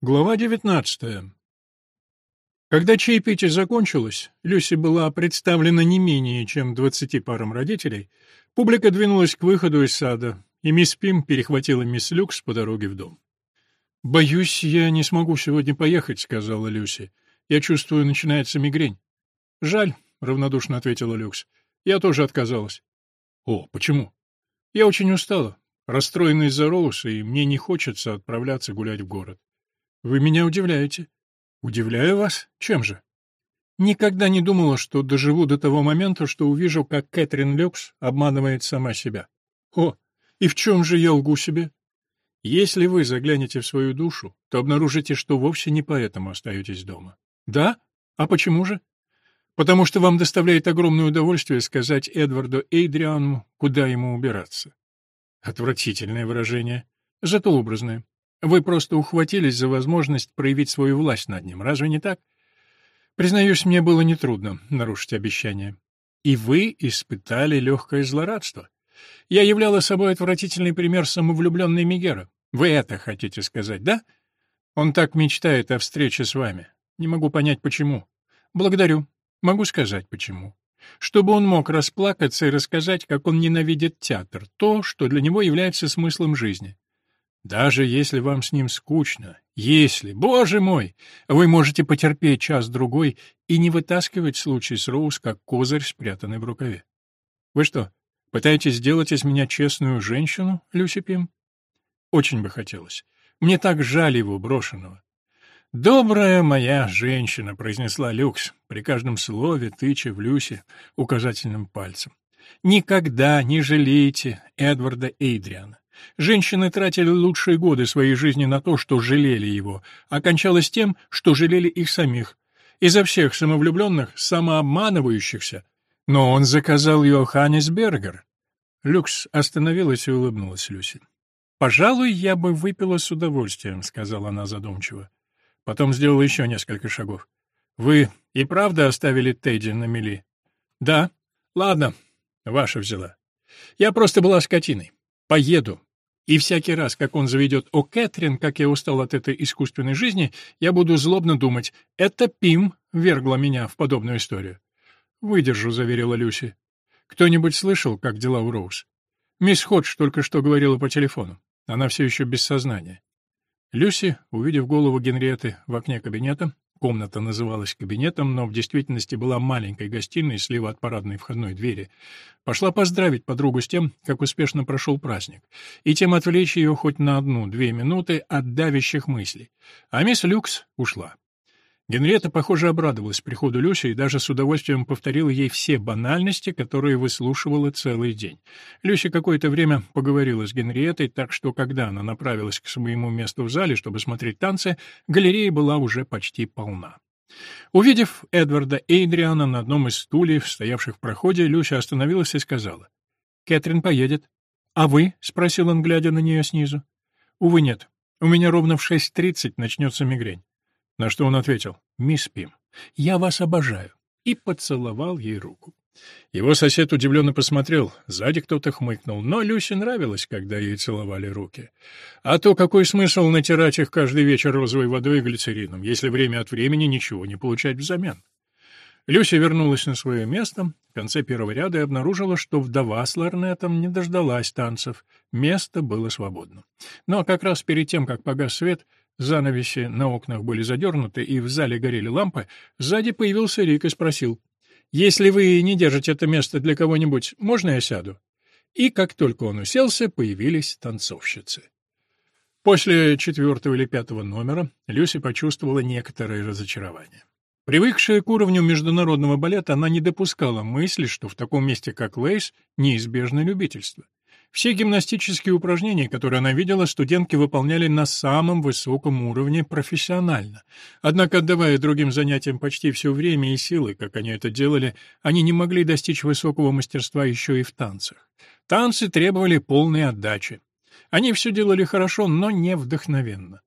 Глава 19. Когда чаепитие закончилось, Люси была представлена не менее чем двадцати парам родителей, публика двинулась к выходу из сада, и мисс Пим перехватила мисс Люкс по дороге в дом. «Боюсь, я не смогу сегодня поехать», — сказала Люси. «Я чувствую, начинается мигрень». «Жаль», — равнодушно ответила Люкс. «Я тоже отказалась». «О, почему?» «Я очень устала, расстроена из-за Роуса, и мне не хочется отправляться гулять в город». Вы меня удивляете. Удивляю вас? Чем же? Никогда не думала, что доживу до того момента, что увижу, как Кэтрин Люкс обманывает сама себя. О, и в чем же я лгу себе? Если вы заглянете в свою душу, то обнаружите, что вовсе не поэтому остаетесь дома. Да? А почему же? Потому что вам доставляет огромное удовольствие сказать Эдварду Эйдриану, куда ему убираться. Отвратительное выражение, зато образное. Вы просто ухватились за возможность проявить свою власть над ним, разве не так? Признаюсь, мне было нетрудно нарушить обещание. И вы испытали легкое злорадство. Я являла собой отвратительный пример самовлюбленной Мегера. Вы это хотите сказать, да? Он так мечтает о встрече с вами. Не могу понять, почему. Благодарю. Могу сказать, почему. Чтобы он мог расплакаться и рассказать, как он ненавидит театр, то, что для него является смыслом жизни. Даже если вам с ним скучно, если, боже мой, вы можете потерпеть час-другой и не вытаскивать случай с Роуз как козырь, спрятанный в рукаве. Вы что, пытаетесь сделать из меня честную женщину, Люси Пим? Очень бы хотелось. Мне так жаль его брошенного. «Добрая моя женщина», — произнесла Люкс, при каждом слове тыча в Люси указательным пальцем. «Никогда не жалейте Эдварда Эйдриана. Женщины тратили лучшие годы своей жизни на то, что жалели его, а кончалось тем, что жалели их самих. Изо всех самовлюбленных, самообманывающихся. Но он заказал Йоханнес Бергер. Люкс остановилась и улыбнулась Люси. «Пожалуй, я бы выпила с удовольствием», — сказала она задумчиво. Потом сделала еще несколько шагов. «Вы и правда оставили Тедди на мели?» «Да. Ладно, ваша взяла. Я просто была скотиной. Поеду. И всякий раз, как он заведет «О, Кэтрин, как я устал от этой искусственной жизни», я буду злобно думать «Это Пим вергла меня в подобную историю». «Выдержу», — заверила Люси. «Кто-нибудь слышал, как дела у Роуз?» «Мисс Ходж только что говорила по телефону. Она все еще без сознания». Люси, увидев голову Генриетты в окне кабинета, Комната называлась кабинетом, но в действительности была маленькой гостиной слева от парадной входной двери. Пошла поздравить подругу с тем, как успешно прошел праздник, и тем отвлечь ее хоть на одну-две минуты от давящих мыслей. А мисс Люкс ушла. Генриетта, похоже, обрадовалась приходу Люси и даже с удовольствием повторила ей все банальности, которые выслушивала целый день. Люси какое-то время поговорила с Генриеттой, так что, когда она направилась к своему месту в зале, чтобы смотреть танцы, галерея была уже почти полна. Увидев Эдварда Эйдриана на одном из стульев, стоявших в проходе, Люся остановилась и сказала. «Кэтрин поедет». «А вы?» — спросил он, глядя на нее снизу. «Увы, нет. У меня ровно в 6.30 начнется мигрень». На что он ответил, «Мисс Пим, я вас обожаю», и поцеловал ей руку. Его сосед удивленно посмотрел, сзади кто-то хмыкнул, но Люсе нравилось, когда ей целовали руки. А то какой смысл натирать их каждый вечер розовой водой и глицерином, если время от времени ничего не получать взамен? Люся вернулась на свое место в конце первого ряда и обнаружила, что вдова с ларнетом не дождалась танцев. Место было свободно. Но как раз перед тем, как погас свет, Занавеси на окнах были задернуты, и в зале горели лампы. Сзади появился Рик и спросил, «Если вы не держите это место для кого-нибудь, можно я сяду?» И как только он уселся, появились танцовщицы. После четвертого или пятого номера Люси почувствовала некоторое разочарование. Привыкшая к уровню международного балета, она не допускала мысли, что в таком месте, как Лейс, неизбежно любительство. Все гимнастические упражнения, которые она видела, студентки выполняли на самом высоком уровне профессионально. Однако, отдавая другим занятиям почти все время и силы, как они это делали, они не могли достичь высокого мастерства еще и в танцах. Танцы требовали полной отдачи. Они все делали хорошо, но не вдохновенно.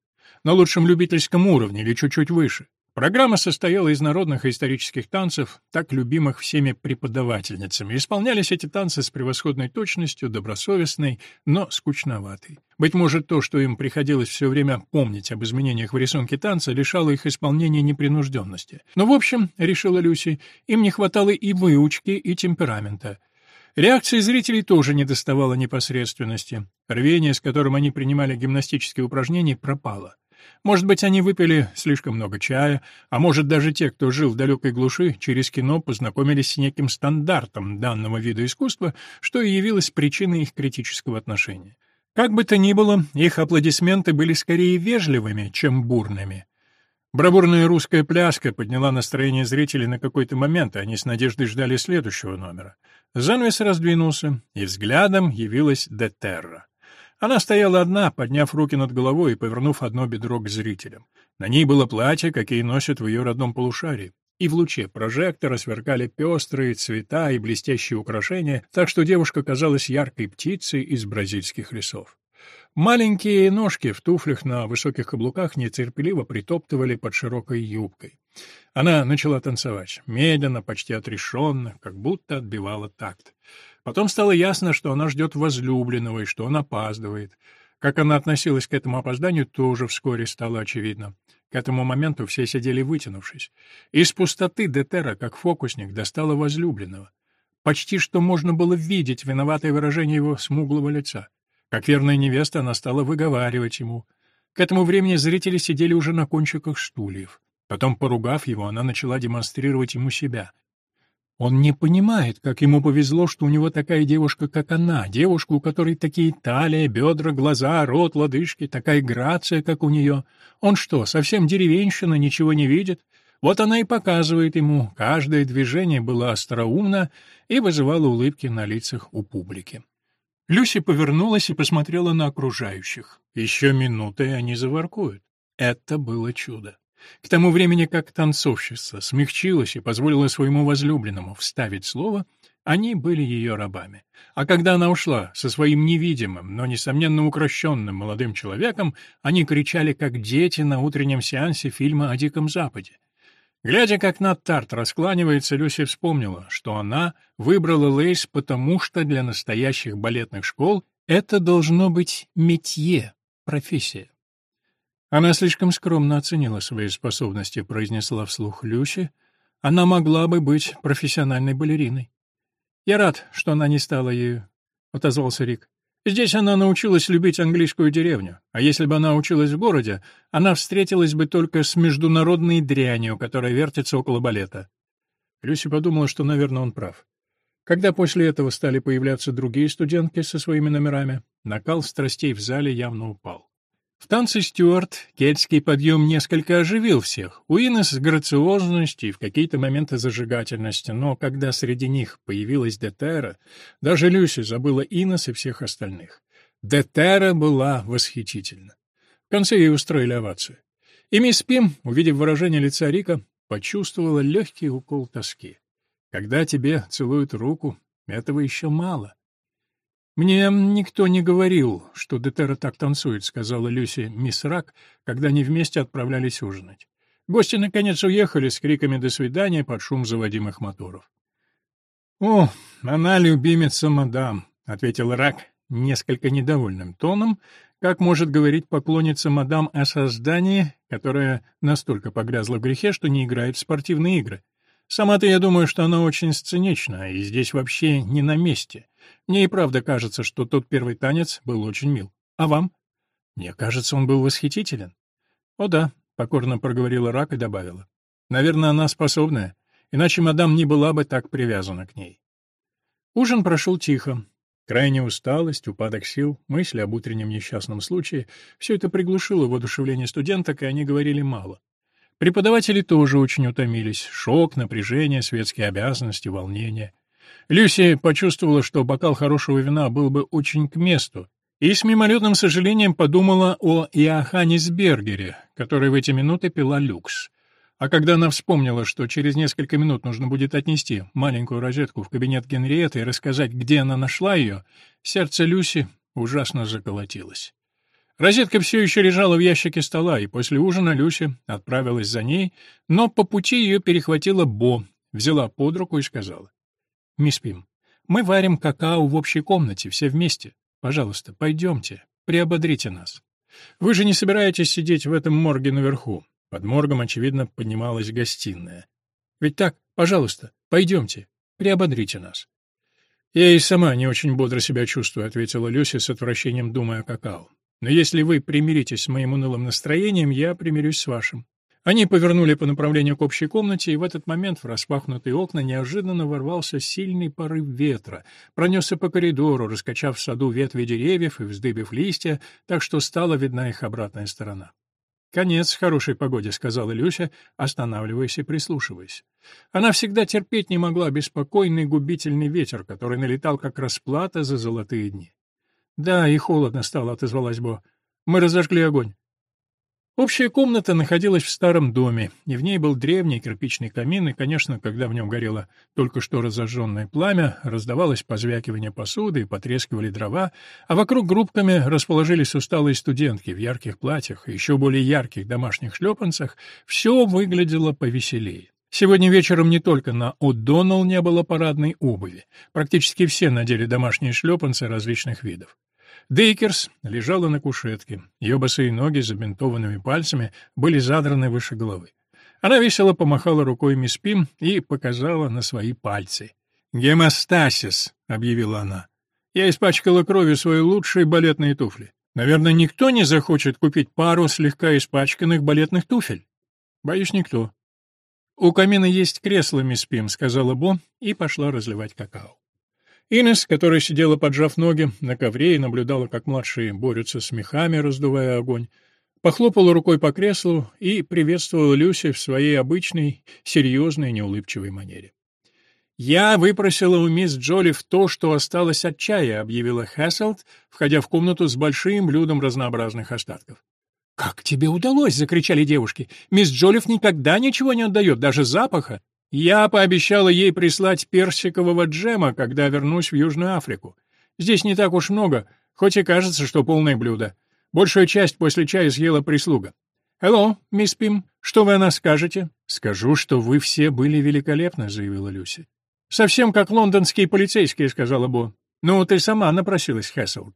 На лучшем любительском уровне или чуть-чуть выше. Программа состояла из народных и исторических танцев, так любимых всеми преподавательницами. Исполнялись эти танцы с превосходной точностью, добросовестной, но скучноватой. Быть может, то, что им приходилось все время помнить об изменениях в рисунке танца, лишало их исполнения непринужденности. Но, в общем, решила Люси, им не хватало и выучки, и темперамента. Реакции зрителей тоже не доставало непосредственности. Рвение, с которым они принимали гимнастические упражнения, пропало. Может быть, они выпили слишком много чая, а может, даже те, кто жил в далекой глуши, через кино познакомились с неким стандартом данного вида искусства, что и явилось причиной их критического отношения. Как бы то ни было, их аплодисменты были скорее вежливыми, чем бурными. Бравурная русская пляска подняла настроение зрителей на какой-то момент, и они с надеждой ждали следующего номера. Занавес раздвинулся, и взглядом явилась Детерра. Она стояла одна, подняв руки над головой и повернув одно бедро к зрителям. На ней было платье, какие носят в ее родном полушарии. И в луче прожектора сверкали пестрые цвета и блестящие украшения, так что девушка казалась яркой птицей из бразильских лесов. Маленькие ножки в туфлях на высоких каблуках нетерпеливо притоптывали под широкой юбкой. Она начала танцевать, медленно, почти отрешенно, как будто отбивала такт. Потом стало ясно, что она ждет возлюбленного и что он опаздывает. Как она относилась к этому опозданию, тоже вскоре стало очевидно. К этому моменту все сидели вытянувшись. Из пустоты Детера, как фокусник, достала возлюбленного. Почти что можно было видеть виноватое выражение его смуглого лица. Как верная невеста, она стала выговаривать ему. К этому времени зрители сидели уже на кончиках стульев. Потом, поругав его, она начала демонстрировать ему себя. Он не понимает, как ему повезло, что у него такая девушка, как она, девушка, у которой такие талия, бедра, глаза, рот, лодыжки, такая грация, как у нее. Он что, совсем деревенщина, ничего не видит? Вот она и показывает ему, каждое движение было остроумно и вызывало улыбки на лицах у публики. Люси повернулась и посмотрела на окружающих. Еще минуты, и они заворкуют. Это было чудо. К тому времени, как танцовщица смягчилась и позволила своему возлюбленному вставить слово, они были ее рабами. А когда она ушла со своим невидимым, но, несомненно, укращенным молодым человеком, они кричали, как дети на утреннем сеансе фильма о Диком Западе. Глядя, как Нат Тарт раскланивается, Люси вспомнила, что она выбрала Лейс потому, что для настоящих балетных школ это должно быть метье, профессия. Она слишком скромно оценила свои способности, произнесла вслух Люси. Она могла бы быть профессиональной балериной. Я рад, что она не стала ею, отозвался Рик. Здесь она научилась любить английскую деревню, а если бы она училась в городе, она встретилась бы только с международной дрянью, которая вертится около балета. Люси подумала, что, наверное, он прав. Когда после этого стали появляться другие студентки со своими номерами, накал страстей в зале явно упал. В танце Стюарт кельтский подъем несколько оживил всех. У Инес грациозность и в какие-то моменты зажигательность, но когда среди них появилась Детера, даже Люси забыла Инес и всех остальных. Детера была восхитительна. В конце ей устроили овацию. И мисс Пим, увидев выражение лица Рика, почувствовала легкий укол тоски. Когда тебе целуют руку, этого еще мало. «Мне никто не говорил, что Детера так танцует», — сказала Люси мисс Рак, когда они вместе отправлялись ужинать. Гости, наконец, уехали с криками «до свидания» под шум заводимых моторов. «О, она любимица мадам», — ответил Рак несколько недовольным тоном, как может говорить поклонница мадам о создании, которая настолько погрязла в грехе, что не играет в спортивные игры. Сама-то я думаю, что она очень сценична, и здесь вообще не на месте. Мне и правда кажется, что тот первый танец был очень мил. А вам? Мне кажется, он был восхитителен. О да, покорно проговорила Рак и добавила. Наверное, она способная, иначе мадам не была бы так привязана к ней. Ужин прошел тихо. Крайняя усталость, упадок сил, мысли об утреннем несчастном случае — все это приглушило воодушевление студенток, и они говорили мало. Преподаватели тоже очень утомились. Шок, напряжение, светские обязанности, волнение. Люси почувствовала, что бокал хорошего вина был бы очень к месту, и с мимолетным сожалением подумала о Иоханнесбергере, который в эти минуты пила люкс. А когда она вспомнила, что через несколько минут нужно будет отнести маленькую розетку в кабинет Генриетты и рассказать, где она нашла ее, сердце Люси ужасно заколотилось. Розетка все еще лежала в ящике стола, и после ужина Люся отправилась за ней, но по пути ее перехватила Бо, взяла под руку и сказала. «Мисс Пим, мы варим какао в общей комнате, все вместе. Пожалуйста, пойдемте, приободрите нас. Вы же не собираетесь сидеть в этом морге наверху?» Под моргом, очевидно, поднималась гостиная. «Ведь так, пожалуйста, пойдемте, приободрите нас». «Я и сама не очень бодро себя чувствую», — ответила Люся с отвращением, думая о какао. Но если вы примиритесь с моим унылым настроением, я примирюсь с вашим». Они повернули по направлению к общей комнате, и в этот момент в распахнутые окна неожиданно ворвался сильный порыв ветра, пронесся по коридору, раскачав в саду ветви деревьев и вздыбив листья, так что стала видна их обратная сторона. «Конец хорошей погоде», — сказала Люся, останавливаясь и прислушиваясь. Она всегда терпеть не могла беспокойный губительный ветер, который налетал как расплата за золотые дни. «Да, и холодно стало», — отозвалась Бо. «Мы разожгли огонь». Общая комната находилась в старом доме, и в ней был древний кирпичный камин, и, конечно, когда в нем горело только что разожженное пламя, раздавалось позвякивание посуды и потрескивали дрова, а вокруг группками расположились усталые студентки в ярких платьях и еще более ярких домашних шлепанцах, все выглядело повеселее. Сегодня вечером не только на О'Доннелл не было парадной обуви. Практически все надели домашние шлепанцы различных видов. Дейкерс лежала на кушетке. Ее босые ноги с забинтованными пальцами были задраны выше головы. Она весело помахала рукой мисс Пим и показала на свои пальцы. «Гемостасис», — объявила она. «Я испачкала кровью свои лучшие балетные туфли. Наверное, никто не захочет купить пару слегка испачканных балетных туфель?» «Боюсь, никто», «У камина есть кресло, мисс Пим», — сказала Бо и пошла разливать какао. Инес, которая сидела, поджав ноги, на ковре и наблюдала, как младшие борются с мехами, раздувая огонь, похлопала рукой по креслу и приветствовала Люси в своей обычной, серьезной, неулыбчивой манере. «Я выпросила у мисс Джоли в то, что осталось от чая», — объявила Хэсселд, входя в комнату с большим блюдом разнообразных остатков. «Как тебе удалось?» — закричали девушки. «Мисс Джолиф никогда ничего не отдает, даже запаха. Я пообещала ей прислать персикового джема, когда вернусь в Южную Африку. Здесь не так уж много, хоть и кажется, что полное блюдо. Большую часть после чая съела прислуга. «Hello, мисс Пим, что вы о нас скажете?» «Скажу, что вы все были великолепны», — заявила Люси. «Совсем как лондонские полицейские», — сказала Бо. «Ну, ты сама напросилась, Хэссел.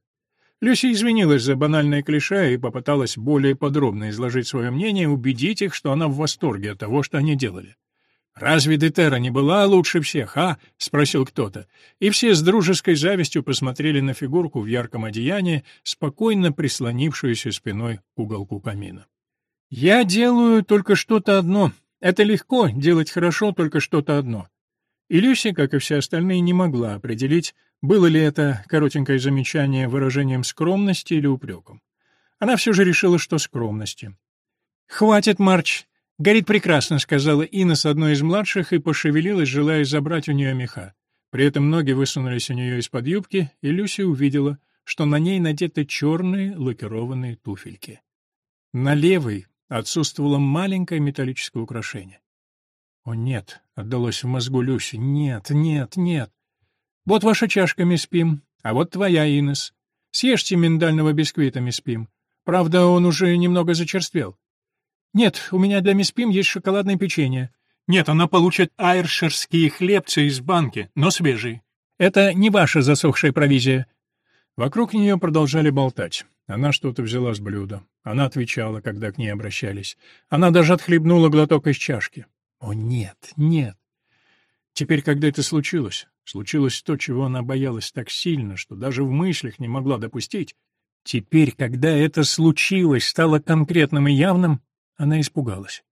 Люси извинилась за банальное клише и попыталась более подробно изложить свое мнение и убедить их, что она в восторге от того, что они делали. «Разве Детера не была лучше всех, а?» — спросил кто-то. И все с дружеской завистью посмотрели на фигурку в ярком одеянии, спокойно прислонившуюся спиной к уголку камина. «Я делаю только что-то одно. Это легко, делать хорошо только что-то одно». И Люси, как и все остальные, не могла определить, было ли это коротенькое замечание выражением скромности или упреком? Она все же решила, что скромности. «Хватит, Марч! Горит прекрасно», — сказала Инна с одной из младших и пошевелилась, желая забрать у нее меха. При этом ноги высунулись у нее из-под юбки, и Люси увидела, что на ней надеты черные лакированные туфельки. На левой отсутствовало маленькое металлическое украшение. «О, нет!» — отдалось в мозгу Люси. «Нет, нет, нет!» Вот ваша чашка, мисс Пим, а вот твоя, Инес. Съешьте миндального бисквита, мисс Пим. Правда, он уже немного зачерствел. Нет, у меня для мисс Пим есть шоколадное печенье. Нет, она получит айрширские хлебцы из банки, но свежие. Это не ваша засохшая провизия. Вокруг нее продолжали болтать. Она что-то взяла с блюда. Она отвечала, когда к ней обращались. Она даже отхлебнула глоток из чашки. О, нет, нет. Теперь, когда это случилось, случилось то, чего она боялась так сильно, что даже в мыслях не могла допустить. Теперь, когда это случилось, стало конкретным и явным, она испугалась.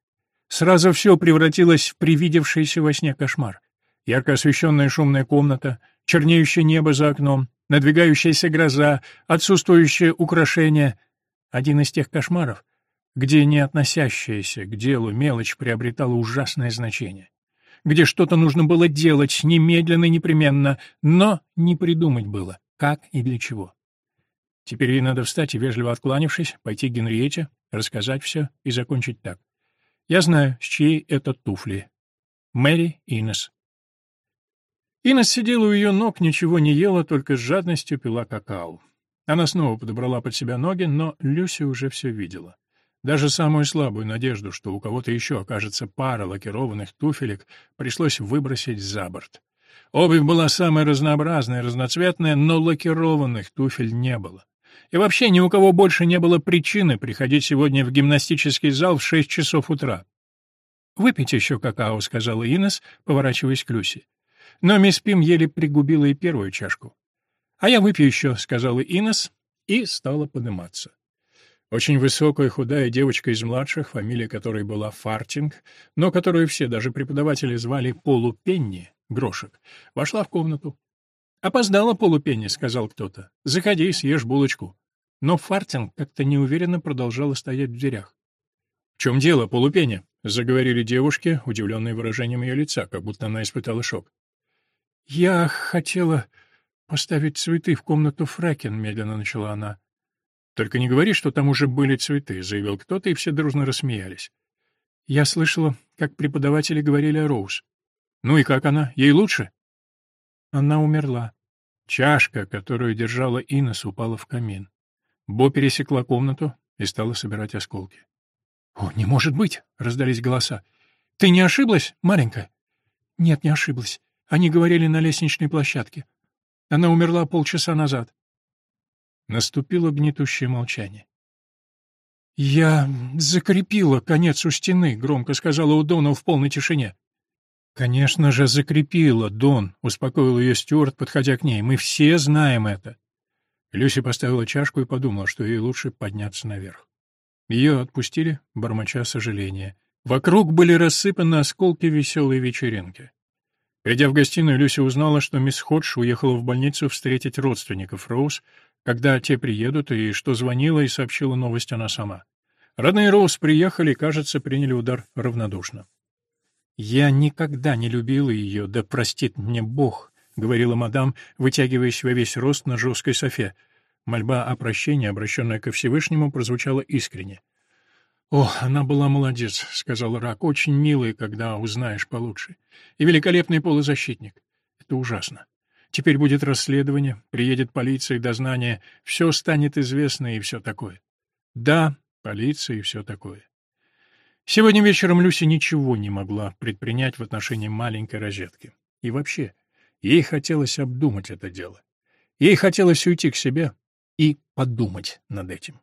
Сразу все превратилось в привидевшийся во сне кошмар. Ярко освещенная шумная комната, чернеющее небо за окном, надвигающаяся гроза, отсутствующее украшение. Один из тех кошмаров, где не относящаяся к делу мелочь приобретала ужасное значение где что-то нужно было делать немедленно и непременно, но не придумать было, как и для чего. Теперь ей надо встать и, вежливо откланившись, пойти к Генриете, рассказать все и закончить так. Я знаю, с чьей это туфли. Мэри Инес. Инес сидела у ее ног, ничего не ела, только с жадностью пила какао. Она снова подобрала под себя ноги, но Люси уже все видела. Даже самую слабую надежду, что у кого-то еще окажется пара лакированных туфелек, пришлось выбросить за борт. Обувь была самая разнообразная, разноцветная, но лакированных туфель не было. И вообще ни у кого больше не было причины приходить сегодня в гимнастический зал в шесть часов утра. «Выпейте еще какао», — сказала Инес, поворачиваясь к Люси. Но мисс Пим еле пригубила и первую чашку. «А я выпью еще», — сказала Инес, и стала подниматься. Очень высокая худая девочка из младших, фамилия которой была Фартинг, но которую все, даже преподаватели, звали Полупенни, Грошек, вошла в комнату. «Опоздала Полупенни», — сказал кто-то. «Заходи, съешь булочку». Но Фартинг как-то неуверенно продолжала стоять в дверях. «В чем дело, Полупенни?» — заговорили девушки, удивленные выражением ее лица, как будто она испытала шок. «Я хотела поставить цветы в комнату Фрэкен», — медленно начала она. «Только не говори, что там уже были цветы», — заявил кто-то, и все дружно рассмеялись. «Я слышала, как преподаватели говорили о Роуз. Ну и как она? Ей лучше?» Она умерла. Чашка, которую держала Инес, упала в камин. Бо пересекла комнату и стала собирать осколки. «О, не может быть!» — раздались голоса. «Ты не ошиблась, маленькая?» «Нет, не ошиблась. Они говорили на лестничной площадке. Она умерла полчаса назад». Наступило гнетущее молчание. «Я закрепила конец у стены», — громко сказала Удона в полной тишине. «Конечно же, закрепила, Дон», — успокоил ее Стюарт, подходя к ней. «Мы все знаем это». Люси поставила чашку и подумала, что ей лучше подняться наверх. Ее отпустили, бормоча сожаления. Вокруг были рассыпаны осколки веселой вечеринки. Придя в гостиную, Люси узнала, что мисс Ходж уехала в больницу встретить родственников Роуз, когда те приедут, и что звонила и сообщила новость она сама. Родные Роуз приехали кажется, приняли удар равнодушно. «Я никогда не любила ее, да простит мне Бог», — говорила мадам, вытягиваясь во весь рост на жесткой софе. Мольба о прощении, обращенная ко Всевышнему, прозвучала искренне. «О, она была молодец», — сказал Рак, — «очень милая, когда узнаешь получше. И великолепный полузащитник. Это ужасно. Теперь будет расследование, приедет полиция и дознание, все станет известно и все такое. Да, полиция и все такое. Сегодня вечером Люси ничего не могла предпринять в отношении маленькой розетки. И вообще, ей хотелось обдумать это дело. Ей хотелось уйти к себе и подумать над этим.